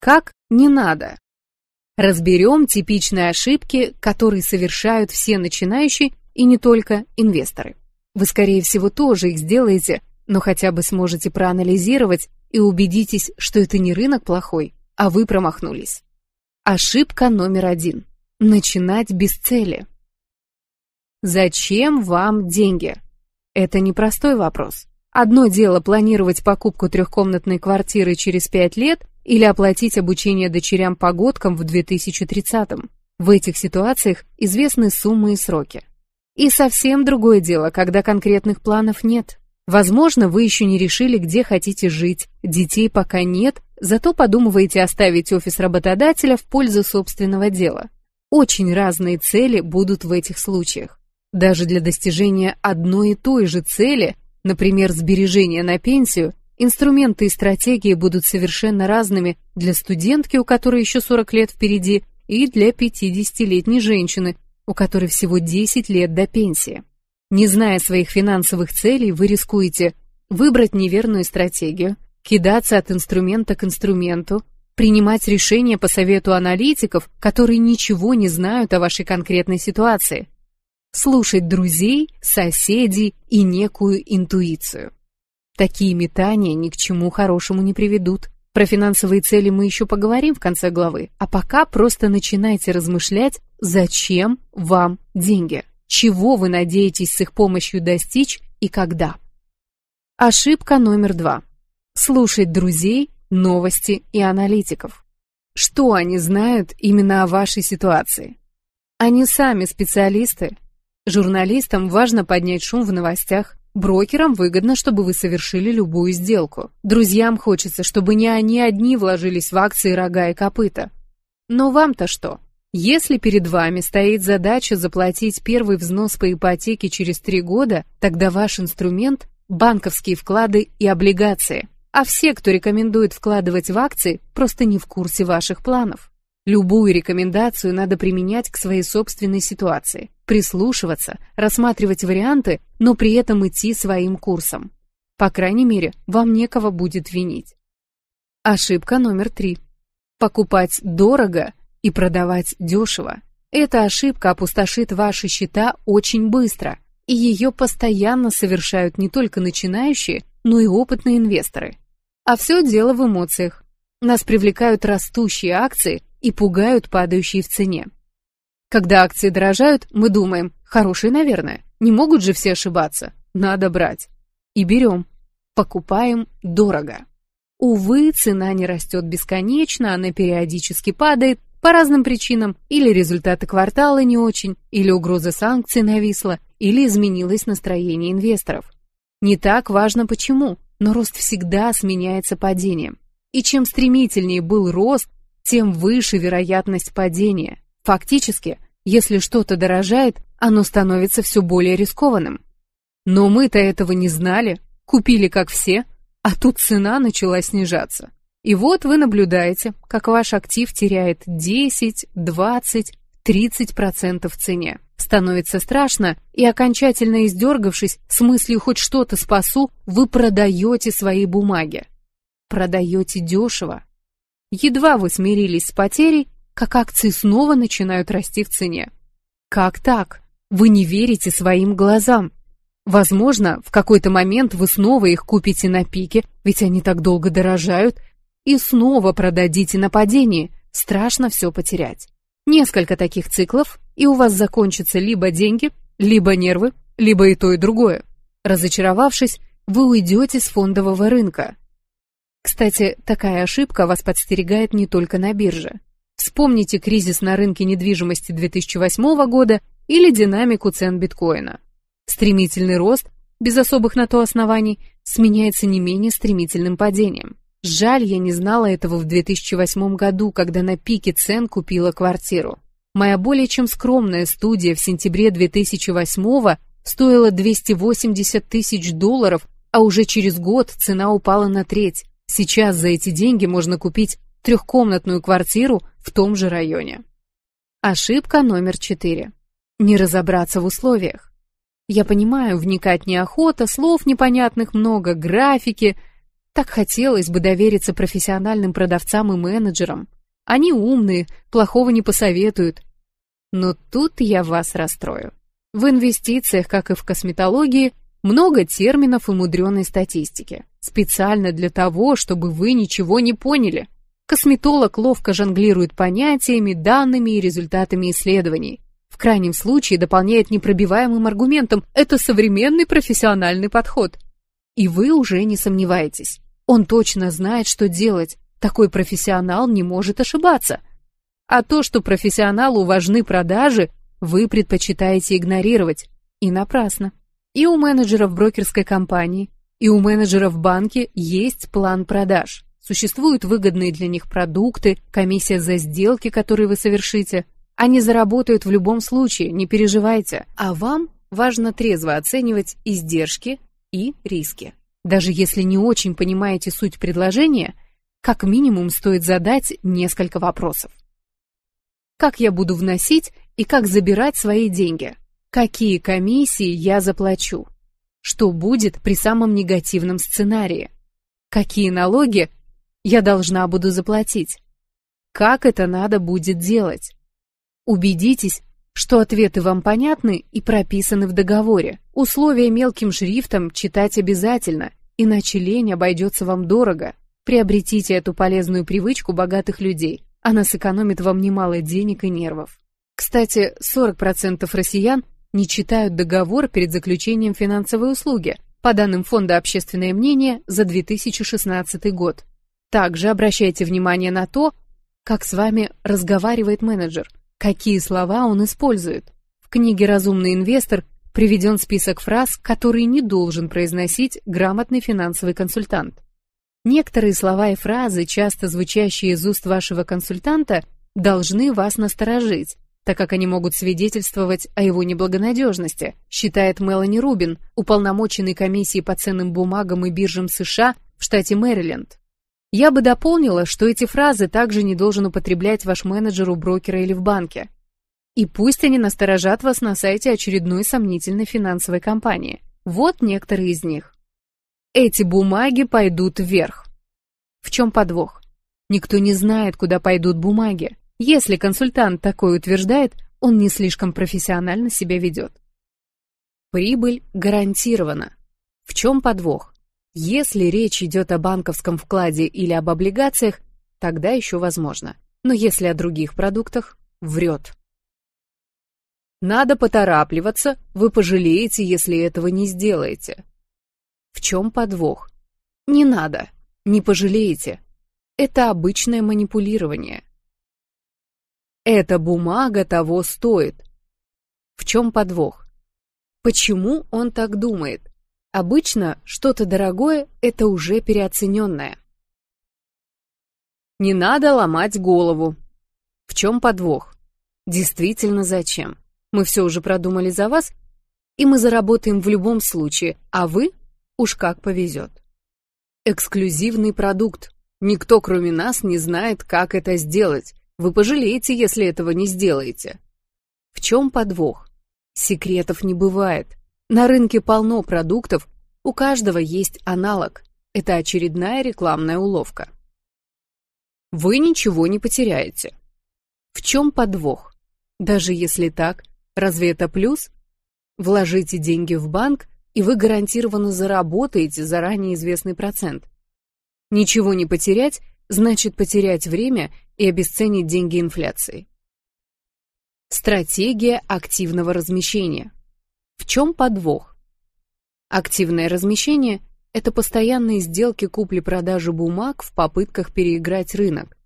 Как не надо. Разберем типичные ошибки, которые совершают все начинающие и не только инвесторы. Вы, скорее всего, тоже их сделаете, но хотя бы сможете проанализировать и убедитесь, что это не рынок плохой, а вы промахнулись. Ошибка номер один. Начинать без цели. Зачем вам деньги? Это непростой вопрос. Одно дело планировать покупку трехкомнатной квартиры через пять лет или оплатить обучение дочерям-погодкам в 2030-м. В этих ситуациях известны суммы и сроки. И совсем другое дело, когда конкретных планов нет. Возможно, вы еще не решили, где хотите жить, детей пока нет, зато подумываете оставить офис работодателя в пользу собственного дела. Очень разные цели будут в этих случаях. Даже для достижения одной и той же цели, например, сбережения на пенсию, Инструменты и стратегии будут совершенно разными для студентки, у которой еще 40 лет впереди, и для 50-летней женщины, у которой всего 10 лет до пенсии. Не зная своих финансовых целей, вы рискуете выбрать неверную стратегию, кидаться от инструмента к инструменту, принимать решения по совету аналитиков, которые ничего не знают о вашей конкретной ситуации, слушать друзей, соседей и некую интуицию. Такие метания ни к чему хорошему не приведут. Про финансовые цели мы еще поговорим в конце главы, а пока просто начинайте размышлять, зачем вам деньги, чего вы надеетесь с их помощью достичь и когда. Ошибка номер два. Слушать друзей, новости и аналитиков. Что они знают именно о вашей ситуации? Они сами специалисты. Журналистам важно поднять шум в новостях, Брокерам выгодно, чтобы вы совершили любую сделку. Друзьям хочется, чтобы не они одни вложились в акции рога и копыта. Но вам-то что? Если перед вами стоит задача заплатить первый взнос по ипотеке через три года, тогда ваш инструмент – банковские вклады и облигации. А все, кто рекомендует вкладывать в акции, просто не в курсе ваших планов. Любую рекомендацию надо применять к своей собственной ситуации, прислушиваться, рассматривать варианты, но при этом идти своим курсом. По крайней мере, вам некого будет винить. Ошибка номер три. Покупать дорого и продавать дешево. Эта ошибка опустошит ваши счета очень быстро, и ее постоянно совершают не только начинающие, но и опытные инвесторы. А все дело в эмоциях. Нас привлекают растущие акции, и пугают падающие в цене. Когда акции дорожают, мы думаем, хорошие, наверное, не могут же все ошибаться, надо брать. И берем, покупаем дорого. Увы, цена не растет бесконечно, она периодически падает по разным причинам, или результаты квартала не очень, или угроза санкций нависла, или изменилось настроение инвесторов. Не так важно почему, но рост всегда сменяется падением. И чем стремительнее был рост, тем выше вероятность падения. Фактически, если что-то дорожает, оно становится все более рискованным. Но мы-то этого не знали, купили как все, а тут цена начала снижаться. И вот вы наблюдаете, как ваш актив теряет 10, 20, 30% в цене. Становится страшно, и окончательно издергавшись, с мыслью хоть что-то спасу, вы продаете свои бумаги. Продаете дешево, Едва вы смирились с потерей, как акции снова начинают расти в цене. Как так? Вы не верите своим глазам. Возможно, в какой-то момент вы снова их купите на пике, ведь они так долго дорожают, и снова продадите на падении. Страшно все потерять. Несколько таких циклов, и у вас закончатся либо деньги, либо нервы, либо и то, и другое. Разочаровавшись, вы уйдете с фондового рынка, кстати, такая ошибка вас подстерегает не только на бирже. Вспомните кризис на рынке недвижимости 2008 года или динамику цен биткоина. Стремительный рост, без особых на то оснований, сменяется не менее стремительным падением. Жаль, я не знала этого в 2008 году, когда на пике цен купила квартиру. Моя более чем скромная студия в сентябре 2008 стоила 280 тысяч долларов, а уже через год цена упала на треть. Сейчас за эти деньги можно купить трехкомнатную квартиру в том же районе. Ошибка номер четыре. Не разобраться в условиях. Я понимаю, вникать неохота, слов непонятных много, графики. Так хотелось бы довериться профессиональным продавцам и менеджерам. Они умные, плохого не посоветуют. Но тут я вас расстрою. В инвестициях, как и в косметологии, много терминов и мудреной статистики. Специально для того, чтобы вы ничего не поняли. Косметолог ловко жонглирует понятиями, данными и результатами исследований. В крайнем случае дополняет непробиваемым аргументом «это современный профессиональный подход». И вы уже не сомневаетесь. Он точно знает, что делать. Такой профессионал не может ошибаться. А то, что профессионалу важны продажи, вы предпочитаете игнорировать. И напрасно. И у менеджеров брокерской компании, и у менеджеров в банке есть план продаж. Существуют выгодные для них продукты, комиссия за сделки, которые вы совершите. Они заработают в любом случае, не переживайте. А вам важно трезво оценивать издержки и риски. Даже если не очень понимаете суть предложения, как минимум стоит задать несколько вопросов. Как я буду вносить и как забирать свои деньги? Какие комиссии я заплачу? Что будет при самом негативном сценарии? Какие налоги я должна буду заплатить? Как это надо будет делать? Убедитесь, что ответы вам понятны и прописаны в договоре. Условия мелким шрифтом читать обязательно, иначе лень обойдется вам дорого. Приобретите эту полезную привычку богатых людей. Она сэкономит вам немало денег и нервов. Кстати, 40% россиян не читают договор перед заключением финансовой услуги, по данным Фонда «Общественное мнение» за 2016 год. Также обращайте внимание на то, как с вами разговаривает менеджер, какие слова он использует. В книге «Разумный инвестор» приведен список фраз, которые не должен произносить грамотный финансовый консультант. Некоторые слова и фразы, часто звучащие из уст вашего консультанта, должны вас насторожить, так как они могут свидетельствовать о его неблагонадежности, считает Мелани Рубин, уполномоченный комиссией по ценным бумагам и биржам США в штате Мэриленд. Я бы дополнила, что эти фразы также не должен употреблять ваш менеджер у брокера или в банке. И пусть они насторожат вас на сайте очередной сомнительной финансовой компании. Вот некоторые из них. Эти бумаги пойдут вверх. В чем подвох? Никто не знает, куда пойдут бумаги. Если консультант такое утверждает, он не слишком профессионально себя ведет. Прибыль гарантирована. В чем подвох? Если речь идет о банковском вкладе или об облигациях, тогда еще возможно. Но если о других продуктах, врет. Надо поторапливаться, вы пожалеете, если этого не сделаете. В чем подвох? Не надо, не пожалеете. Это обычное манипулирование. Эта бумага того стоит. В чем подвох? Почему он так думает? Обычно что-то дорогое – это уже переоцененное. Не надо ломать голову. В чем подвох? Действительно зачем? Мы все уже продумали за вас, и мы заработаем в любом случае, а вы уж как повезет. Эксклюзивный продукт. Никто, кроме нас, не знает, как это сделать. Вы пожалеете, если этого не сделаете. В чем подвох? Секретов не бывает. На рынке полно продуктов, у каждого есть аналог. Это очередная рекламная уловка. Вы ничего не потеряете. В чем подвох? Даже если так, разве это плюс? Вложите деньги в банк, и вы гарантированно заработаете заранее известный процент. Ничего не потерять значит потерять время и обесценить деньги инфляции. Стратегия активного размещения. В чем подвох? Активное размещение – это постоянные сделки купли-продажи бумаг в попытках переиграть рынок.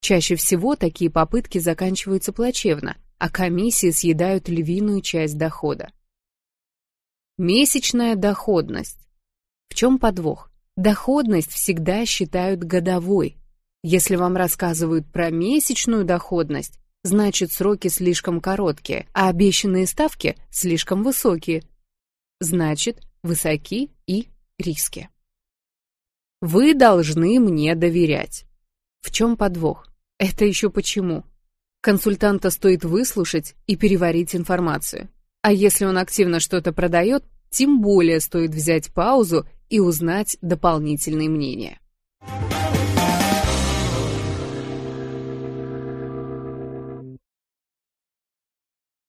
Чаще всего такие попытки заканчиваются плачевно, а комиссии съедают львиную часть дохода. Месячная доходность. В чем подвох? Доходность всегда считают годовой, если вам рассказывают про месячную доходность, значит сроки слишком короткие, а обещанные ставки слишком высокие. Значит, высоки и риски. Вы должны мне доверять. В чем подвох? Это еще почему? Консультанта стоит выслушать и переварить информацию. А если он активно что-то продает, тем более стоит взять паузу и узнать дополнительные мнения.